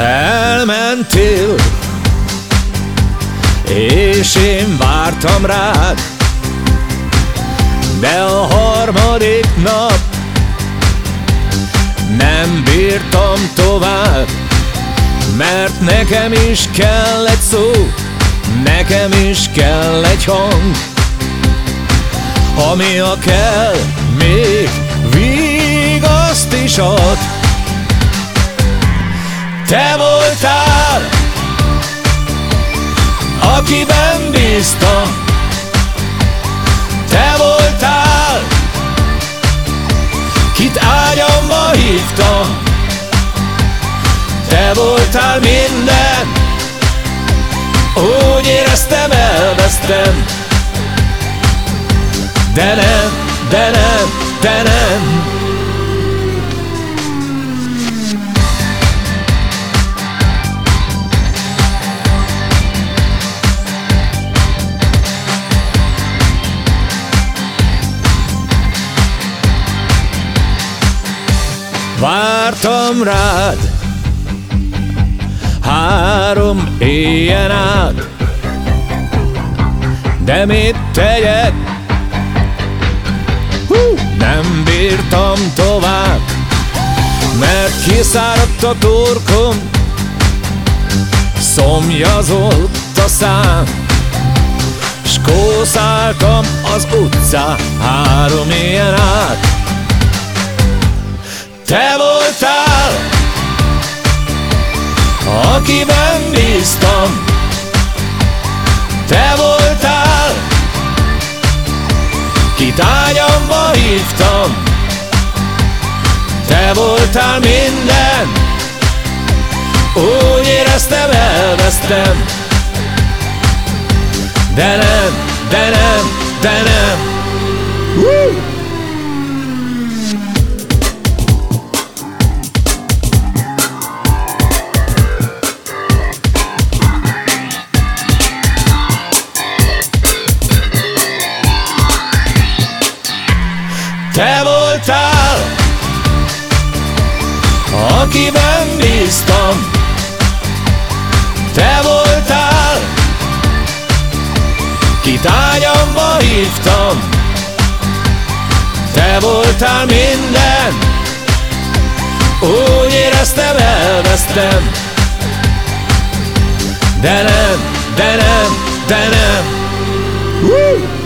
Elmentél És én vártam rád. De a harmadik nap Nem bírtam tovább Mert nekem is kell egy szó Nekem is kell egy hang. Ami a kell még vigaszt is ad te voltál, akiben bíztam. Te voltál, kit ágyamba hívtam. Te voltál minden, úgy éreztem, elvesztem. De nem, de nem, de nem Vártam rád. Három éjjel át. De mit tegyek? Nem bírtam tovább Mert kiszáradt a torkom. Szomjazott a szám S kószáltam az utcán. Három éjjel át te voltál, akiben bíztam. Te voltál, kit ágyamba hívtam. Te voltál minden, úgy éreztem, elvesztem. De nem, de nem, de nem. Woo! Te voltál, akiben bíztam. Te voltál, kit ágyamba hívtam. Te voltál minden, úgy éreztem, elvesztem. De nem, de nem, de nem. Woo!